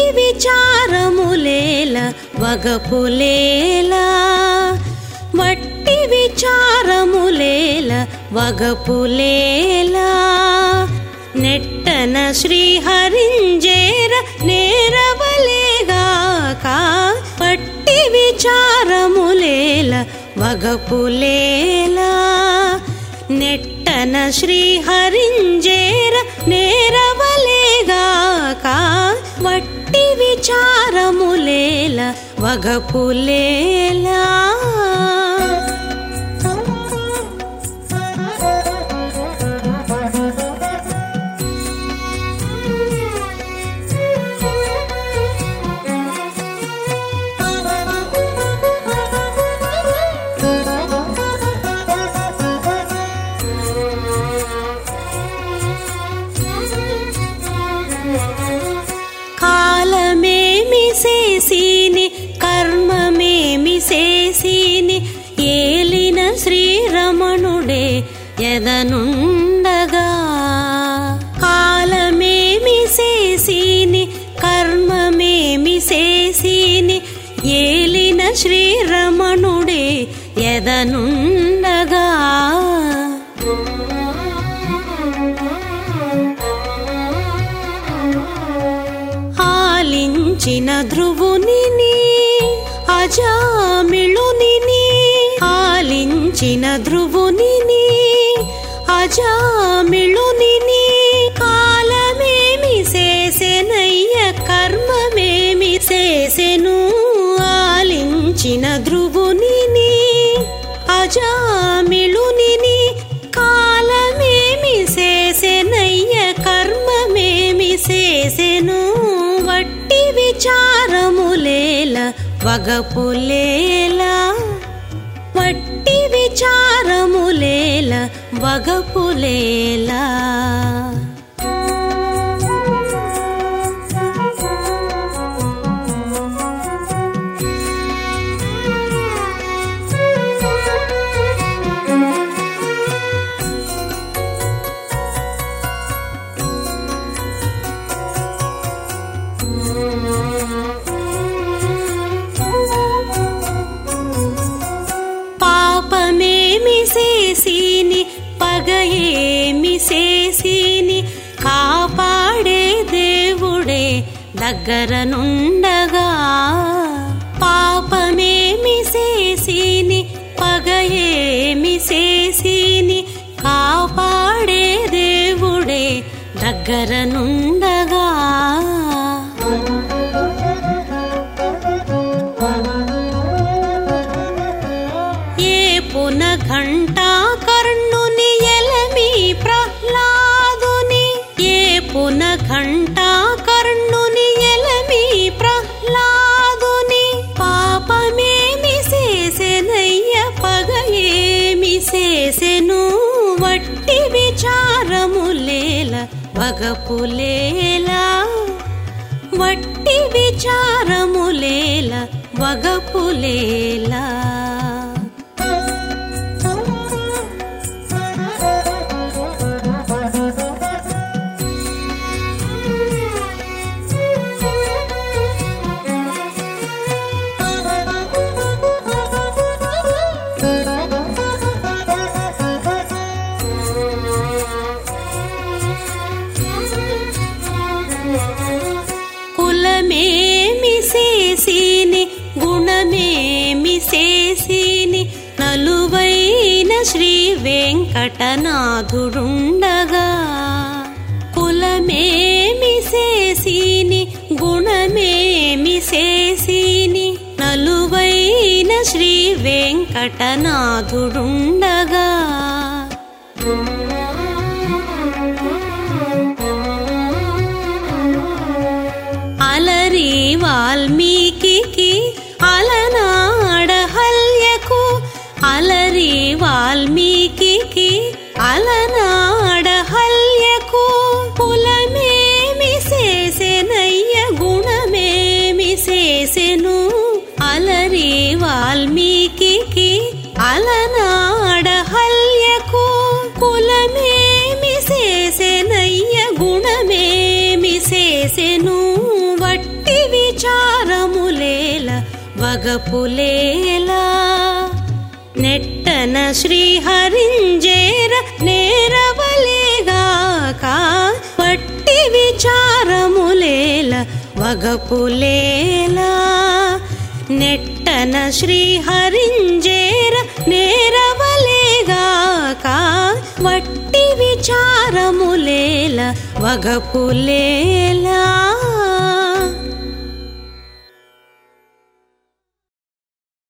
విచారములేల వగపులేల. వట్టి విచారములేల వగపులేల. నెట్టన శ్రీహరింజేర నేరవలేగాక పట్టి విచారములేల వగపులేలా. నెట్టన శ్రీహరింజేర నేరవలేగాక వట్టి చారములేల వగపులేలా. ఏమి చేసిని కర్మమేమి చేసిని ఏలిన శ్రీరమణుడే ఎదనుండగా. కాలమేమి చేసిని కర్మమేమి చేసిని ఏలిన శ్రీరమణుడే ఎదనుండ ఆలించిన ధ్రువుని అజామిళుని ఆలించిన ధ్రువుని అజామిళుని కాలమేమి చేసెనయ్య కర్మమేమి చేసెను ఆలించిన ధ్రువు విచారములేల వగపులేలా. వట్టి విచారములేల వగపులేలా. ఏమి చేసిని కాపాడే దేవుడే దగ్గర నుండగా పాపమేమి చేసిని పగయేమి చేసిని కాపాడే దేవుడే దగ్గర నుండగా వగపులేలా వట్టి విచారములేల వగపులేలా Thank you. గుణమేమి చేసిని నలువైన శ్రీ వెంకటనాథుడుండగా. కులమేమి చేసిని గుణమేమి చేసిని నలువైన శ్రీ వెంకటనాథుడుండగా. అలరి వాల్మీ అలనాడ హల్యకు కులమేమి చేసెనయ్య గుణమేమి చేసెను అలరి వాల్మీకి అలనాడ హల్యకు కులమేమి చేసెనయ్య గుణమేమి చేసెను వట్టి విచారములేల వగపులేలా నెట్టన శ్రీహరింజేర నేరవలేగాక పట్టి విచారములేల వగపులేలా. నెట్టన శ్రీహరింజేర నేరవలేగాక వట్టి విచారములేల వగపులేలా.